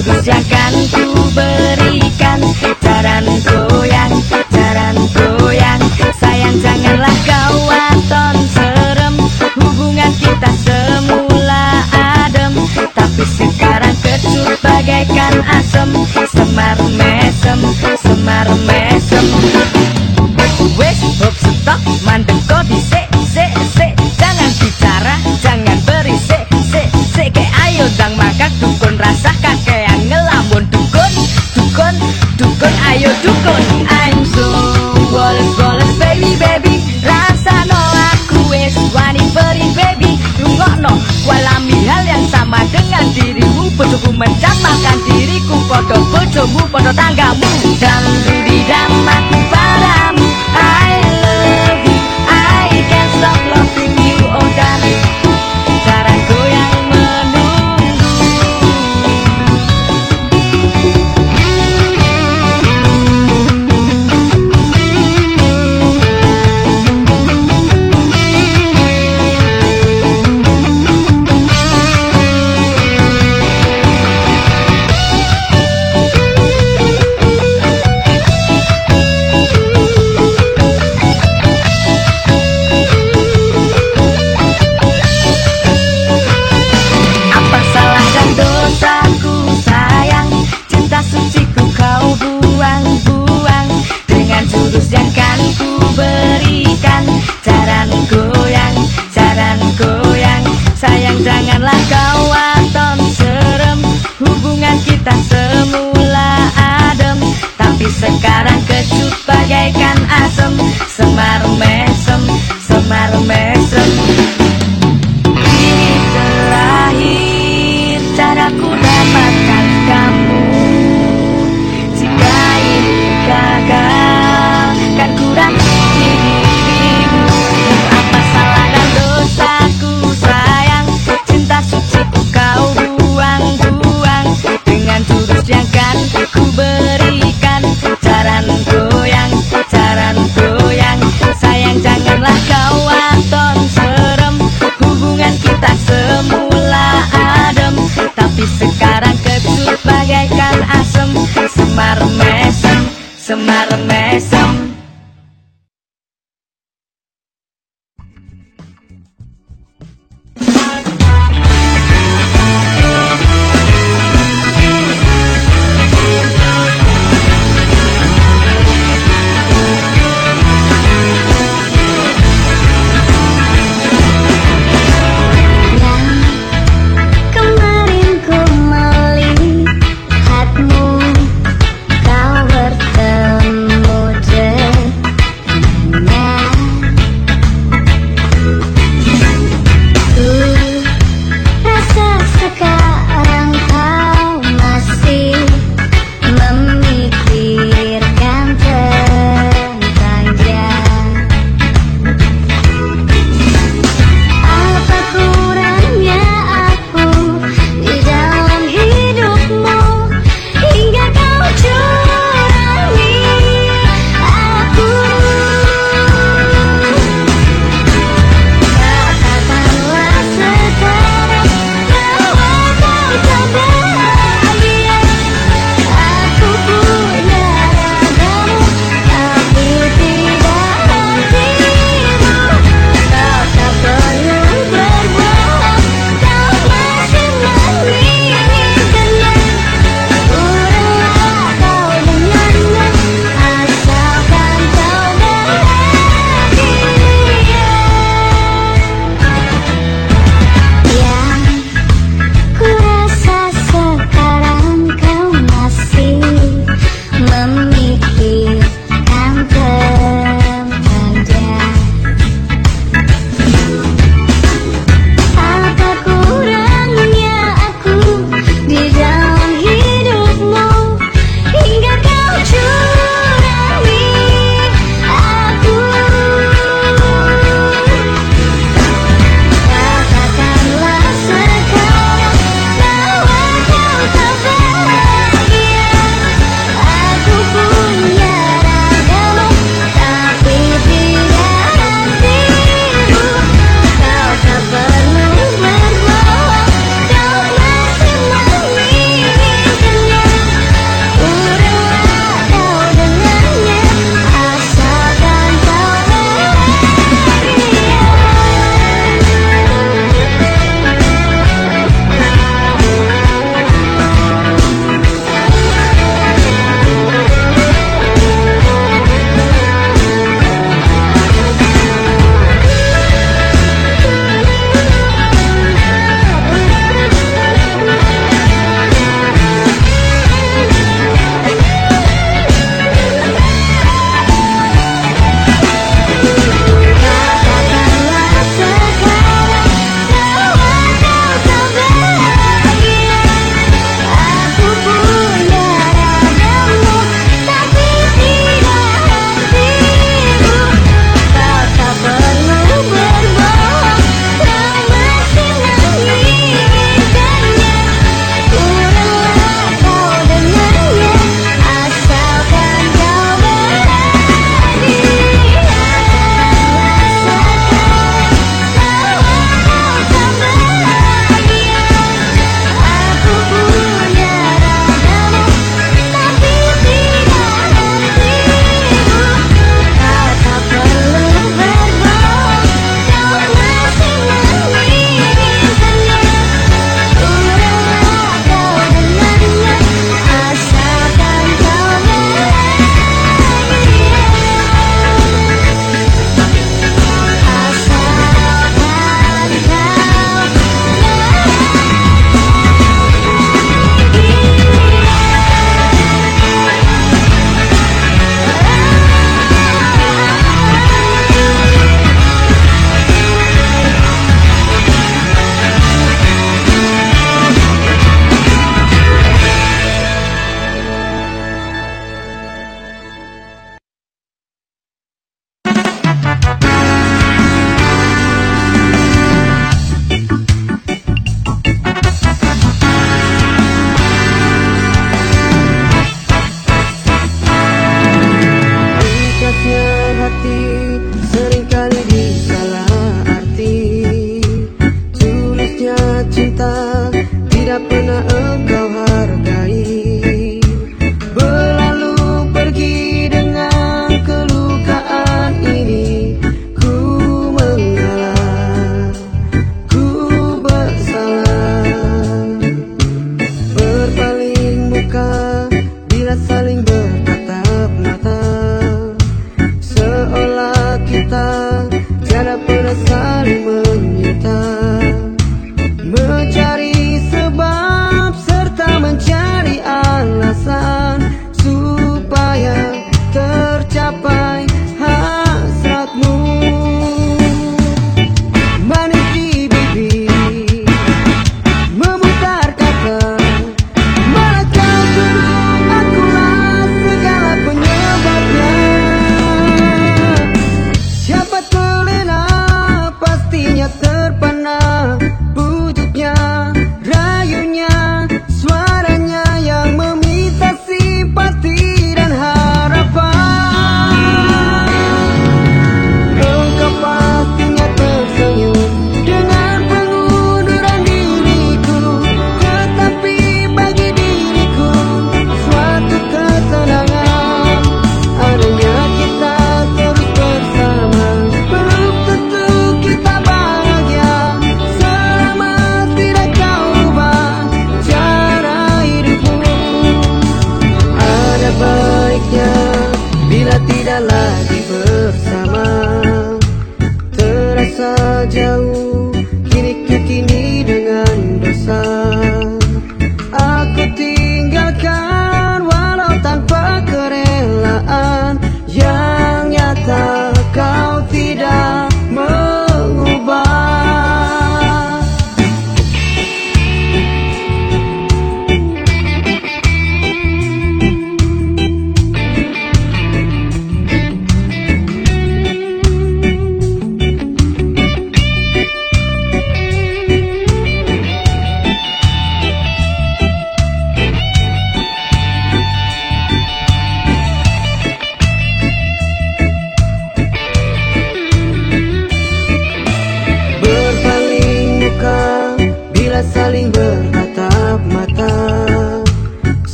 Lihat 我当个。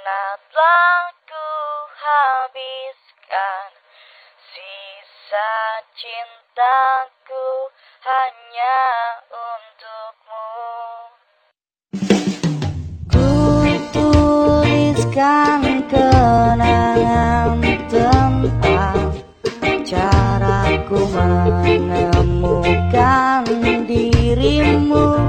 karena telah ku habiskan sisa cintaku hanya untukmu. Ku tuliskan kenangan tentang caraku menemukan dirimu.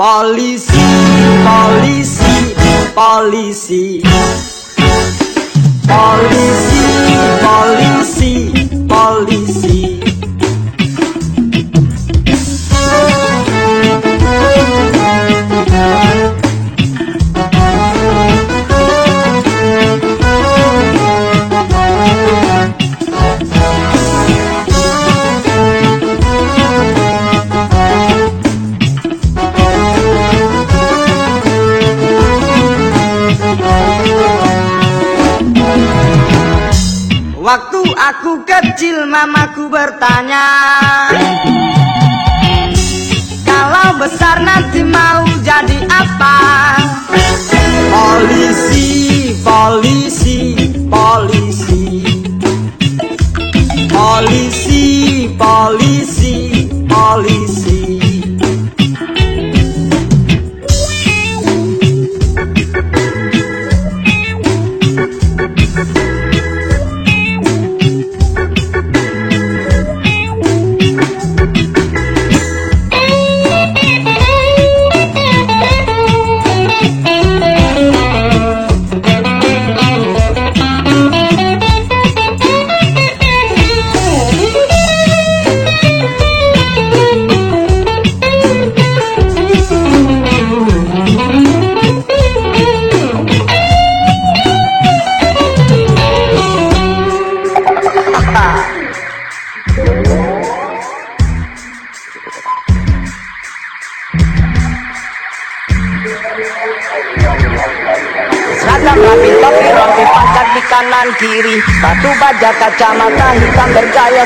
Polisi, polisi, polisi. Polisi, polisi, polisi aku kecil mamaku bertanya Kalau besar nanti mau jadi apa? Polisi, polisi, polisi. Polisi, polisi, polisi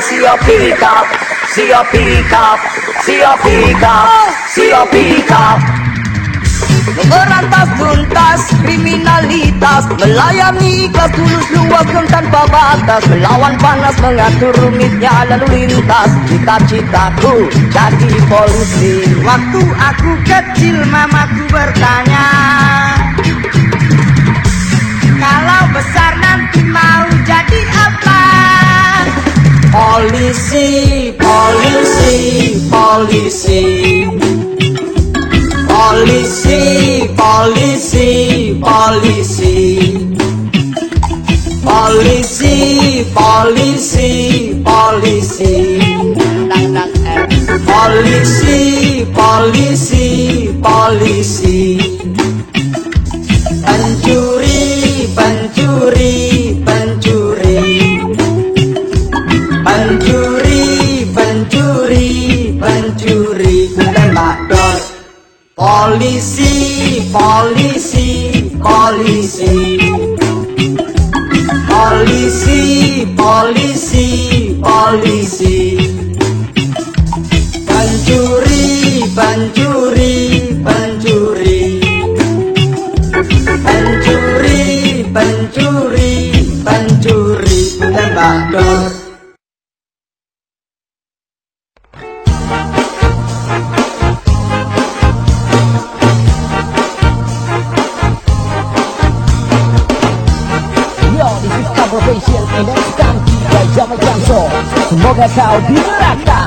pick up Sio pick up Sio pick up Sio pick up Berantas tuntas kriminalitas. Melayani kelas tulus luas dan tanpa batas Melawan panas mengatur rumitnya lalu lintas. Cita-citaku jadi polisi. Waktu aku kecil mamaku bertanya Kalau besar nanti mau jadi apa Polisi, polisi, polisi. Polisi, polisi, polisi. Polisi, polisi, polisi. Polisi, polisi, polisi. Pencuri, pencuri, Polisi, polisi, polisi. Polisi, polisi, polisi. Pencuri, pencuri, Semoga kau di neraka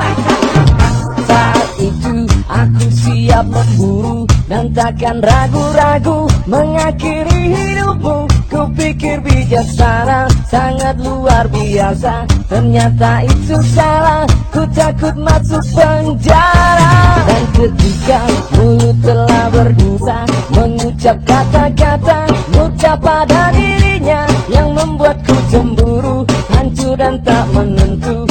Saat itu aku siap memburu Dan takkan ragu-ragu mengakhiri hidupmu. Kupikir bijaksana, sangat luar biasa. Ternyata itu salah, ku takut masuk penjara. Dan ketika mulut telah berdosa Mengucap kata-kata murka pada dirinya Yang membuatku cemburu, hancur dan tak menentu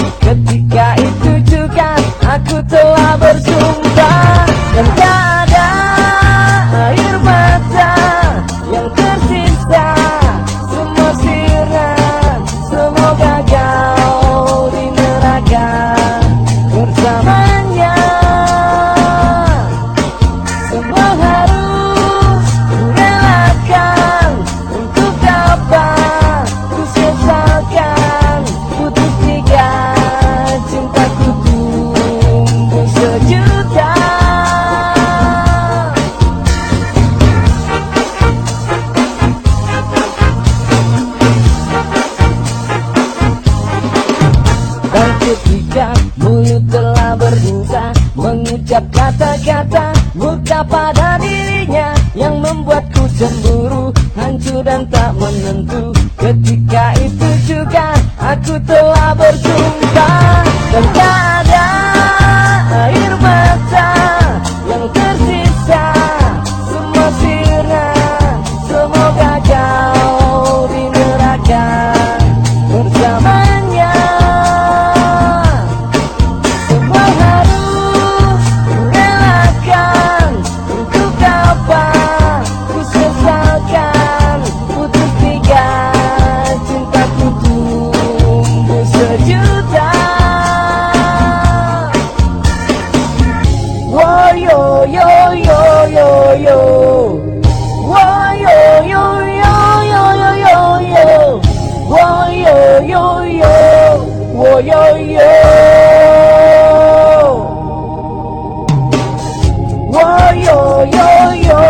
yo, yo.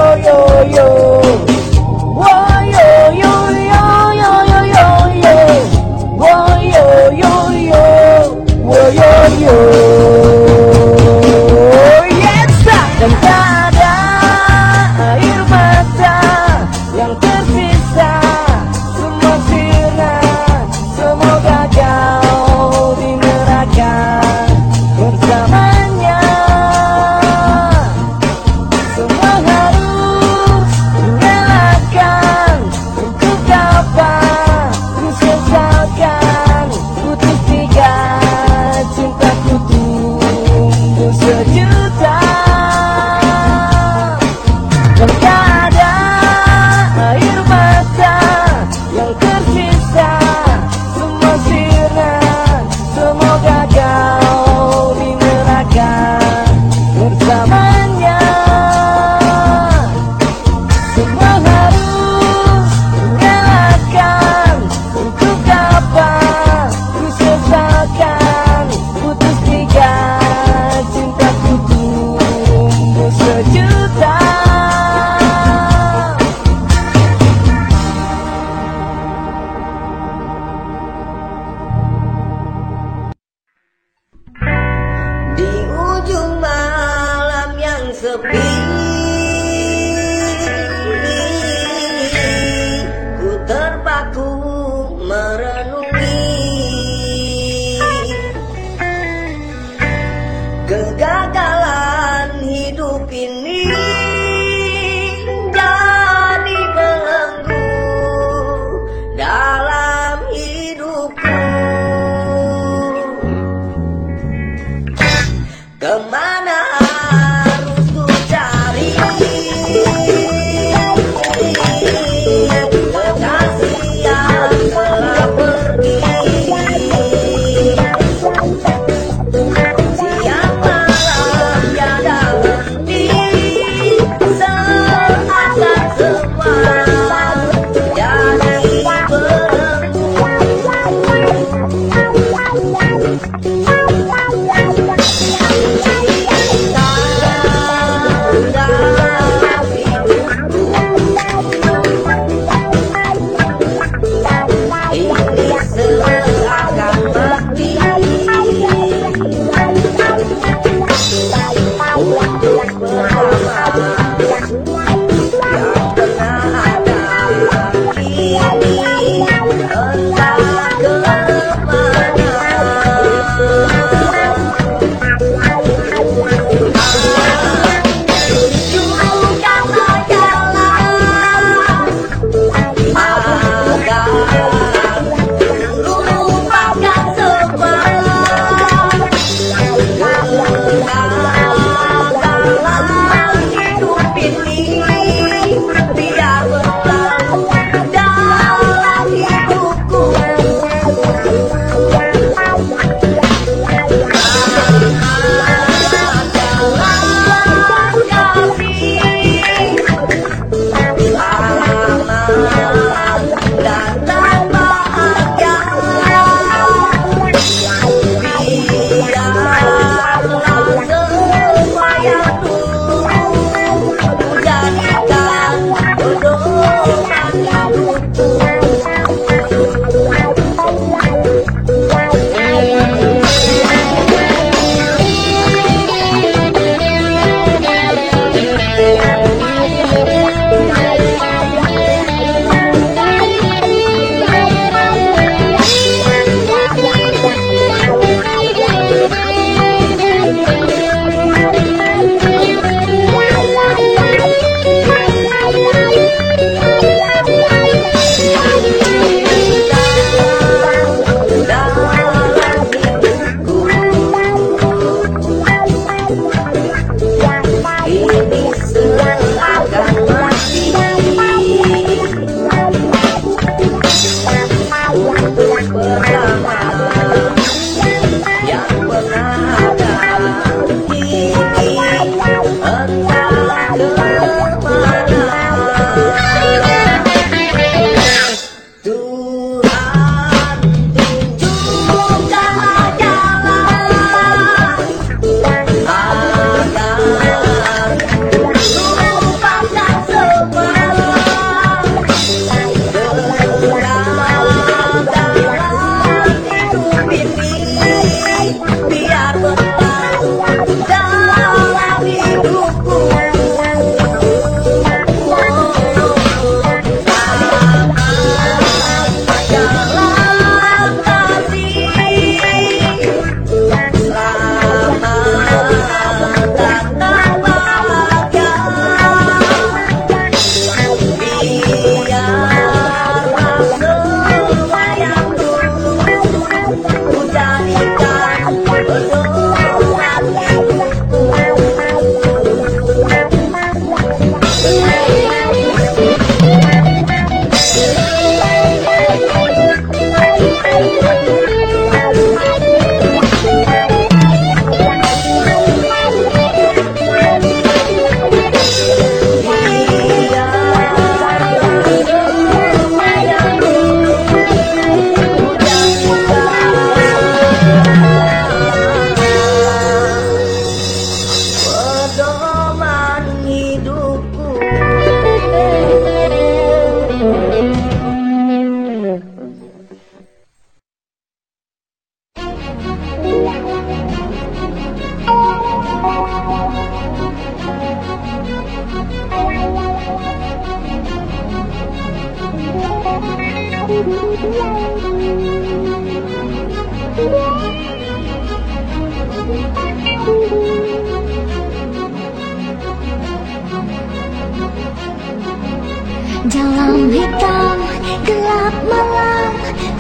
Dalam hitam gelap malam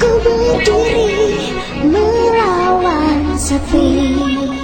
Ku berdiri melawan sepi.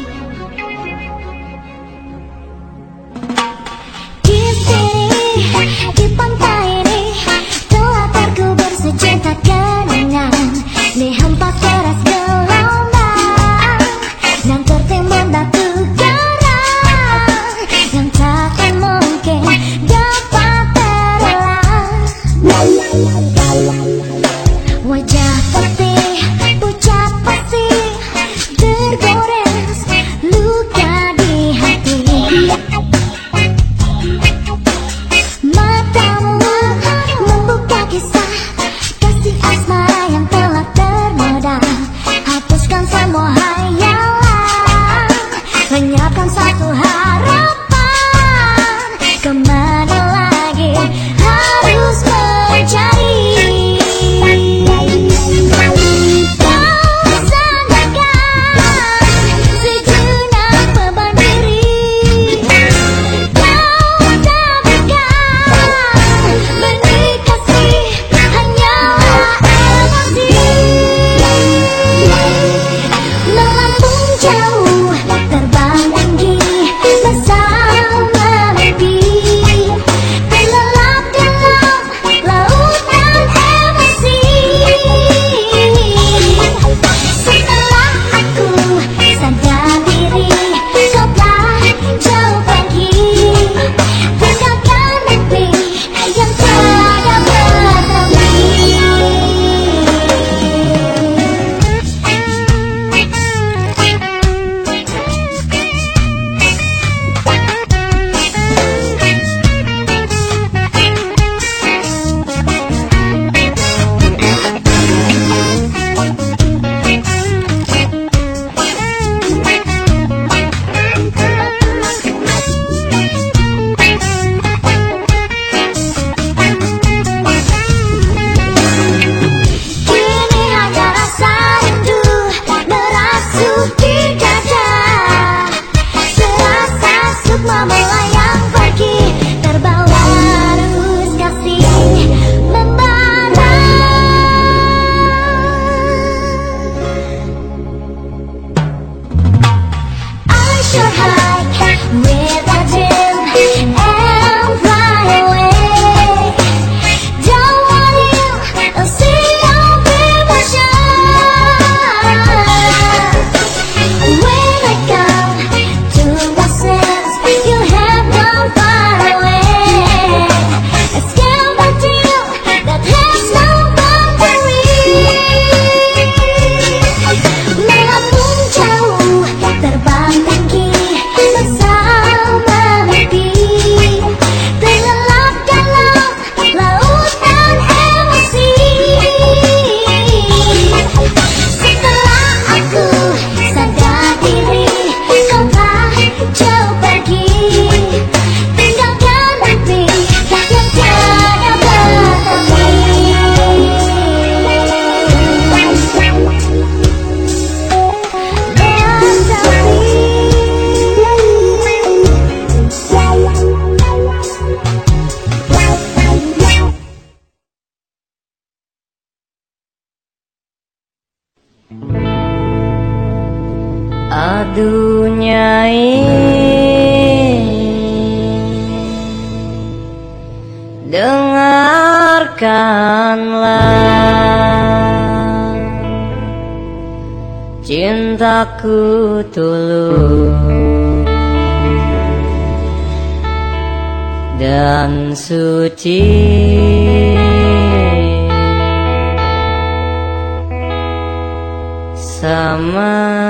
aku tulung dan suci. Samanya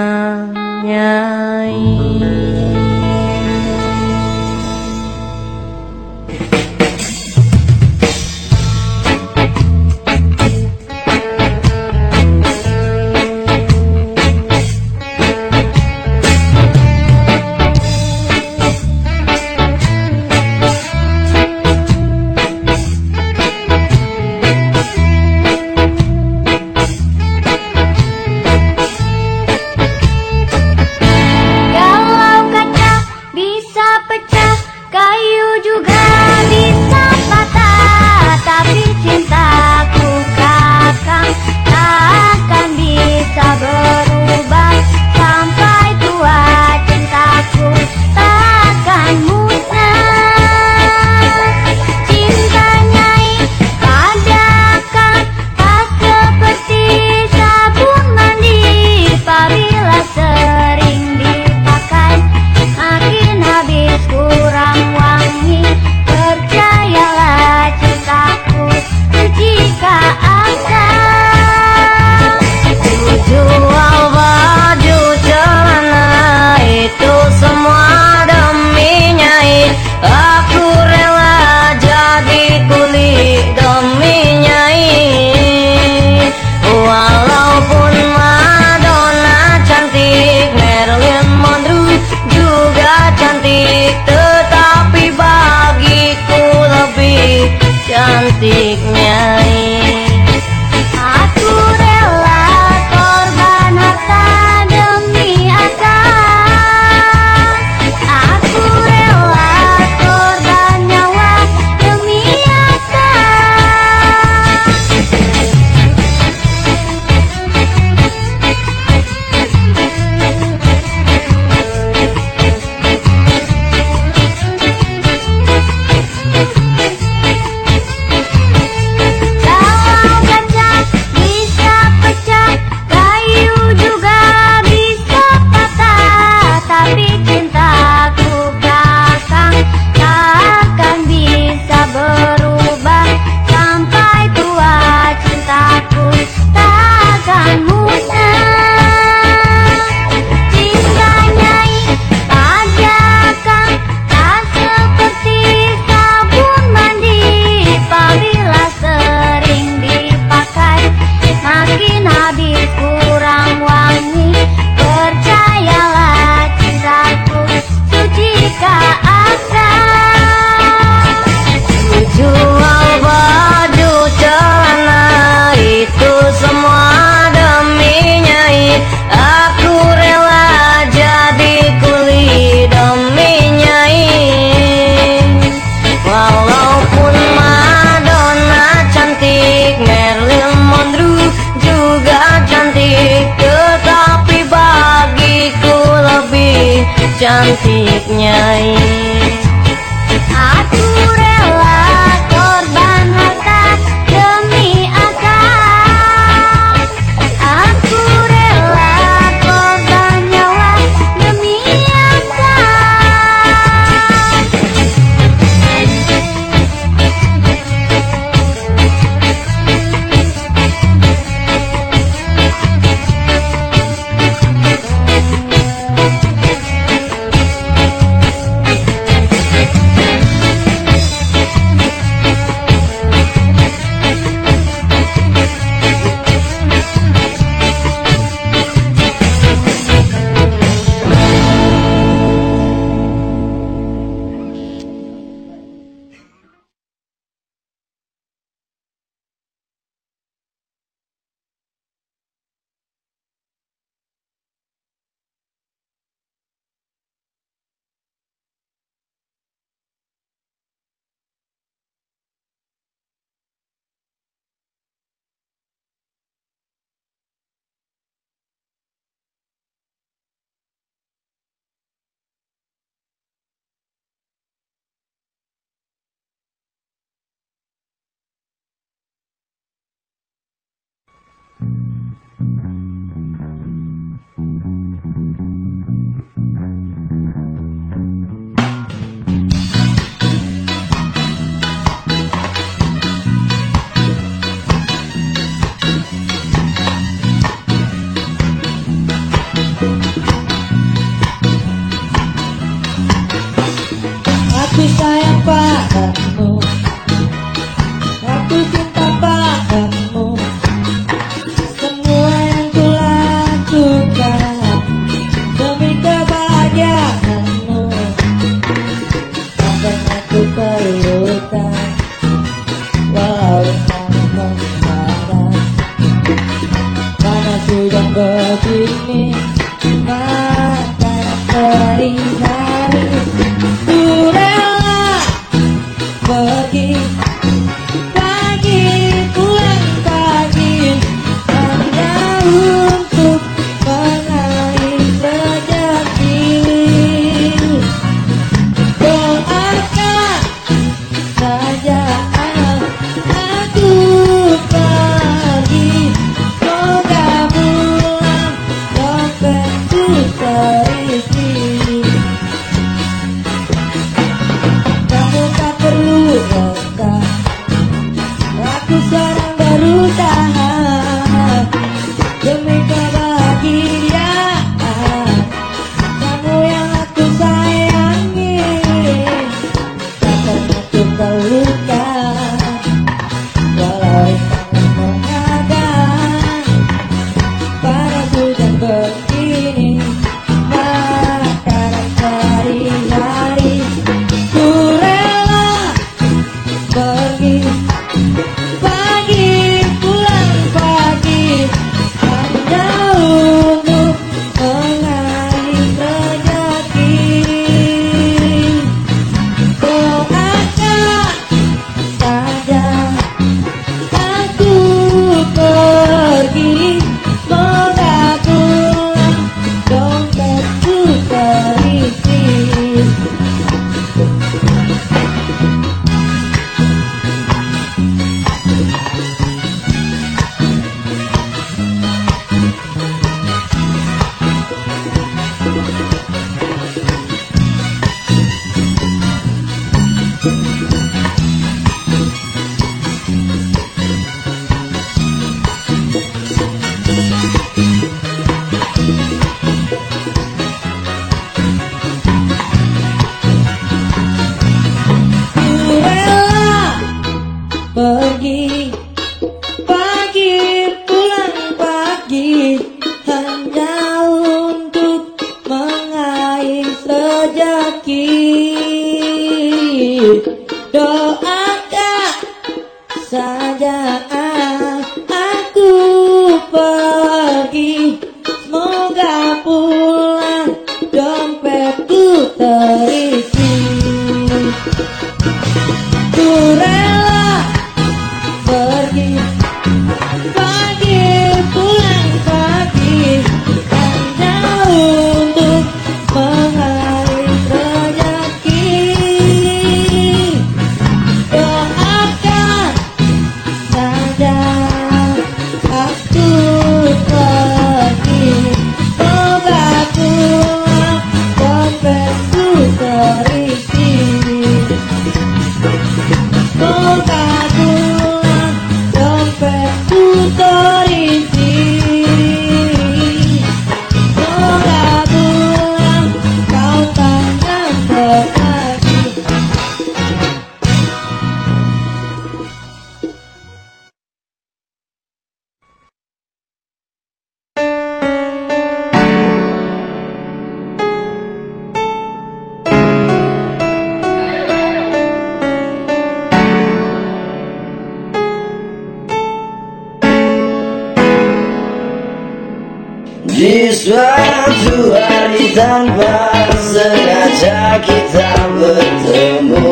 Suatu hari tanpa sengaja kita bertemu.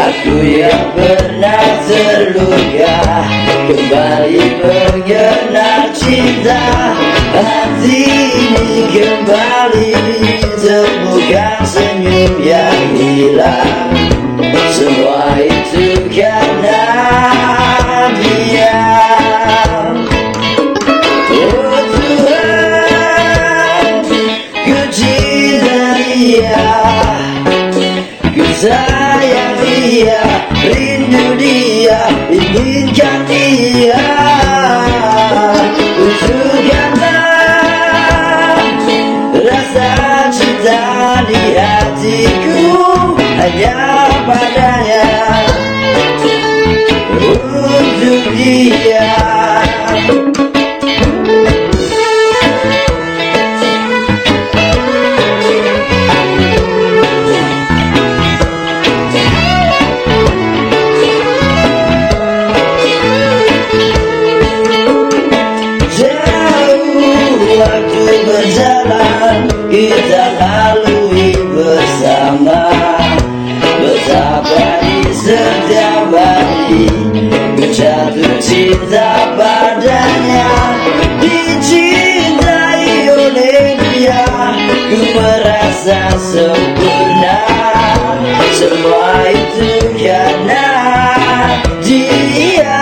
Aku yang pernah terluka Kembali mengenal cinta. Hati ini kembali Temukan senyum yang hilang. Semua itu karena Rindu dia Inginkan dia. Untukkanlah Rasa cinta di hatiku Hanya padanya. Untuk dia Betapa di setiap hari Ku jatuh cinta padanya. Dicintai oleh dia Ku merasa sempurna. Semua itu karena dia